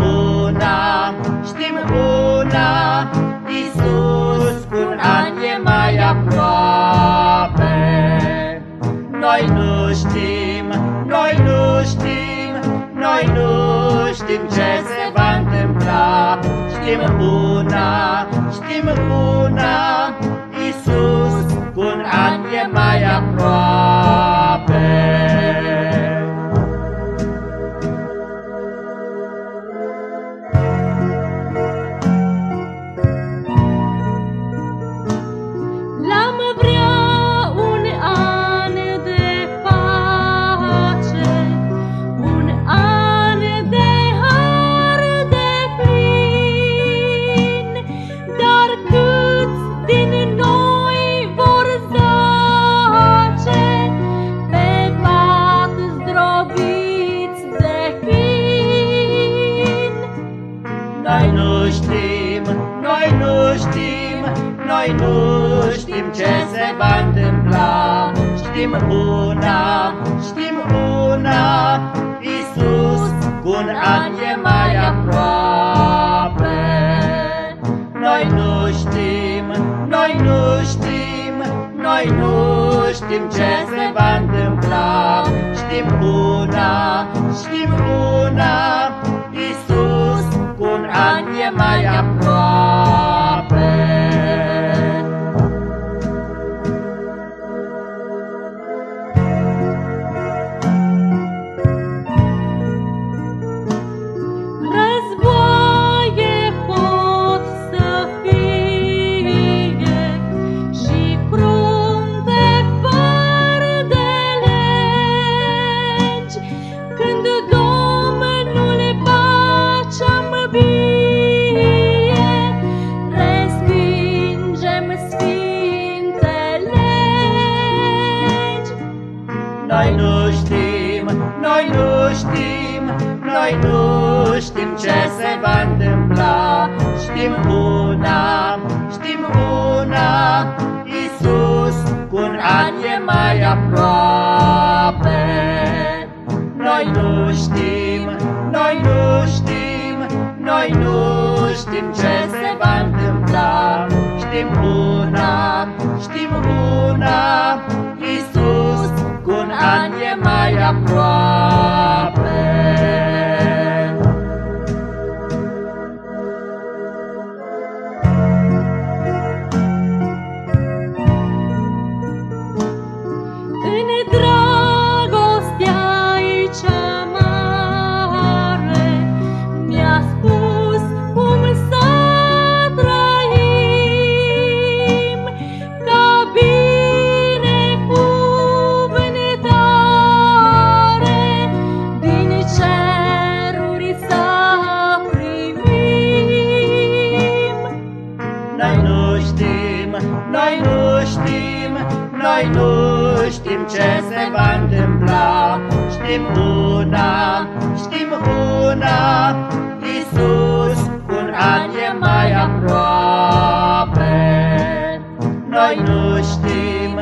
una, știm una, Iisus cu un an e mai aproape. Noi nu știm, noi nu știm, noi nu știm ce se va întâmpla. Știm una, știm una, Iisus cu un an e mai aproape. Noi nu știm, noi nu știm, noi nu știm ce se va întâmpla. Știm una, știm noi nu știm ce se va întâmpla. Știm una, știm una, Iisus cu un an e mai aproape. Știm, noi nu știm ce se va întâmpla. Știm una, știm una, Iisus cu un an e mai aproape. Noi nu știm, noi nu știm, noi nu știm ce se va întâmpla. Știm una, știm una, Iisus cu un an e mai aproape. Noi nu știm ce se va întâmpla. Știm una, știm una, Iisus cu un an e mai aproape. Noi nu știm,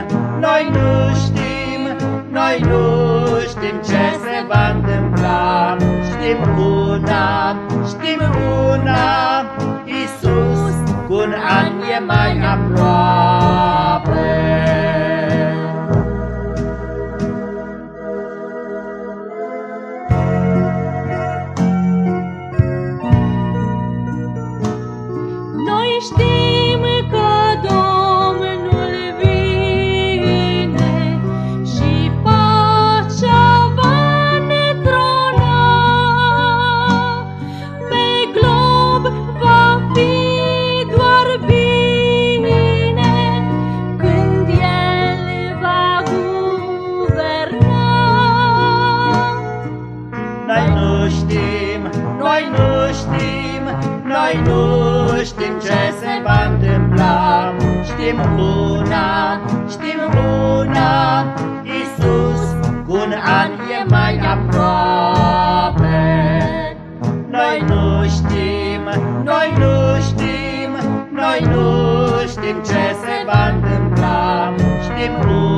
noi nu știm, noi nu știm ce se va întâmpla. Știm una, știm una, Iisus cu un an e mai aproape. Nu știm, noi nu știm, noi nu știm ce se va întâmpla. Știm una, știm una, Iisus cu un an e mai aproape. Noi nu știm, noi nu știm, noi nu știm ce se va întâmpla. Știm una,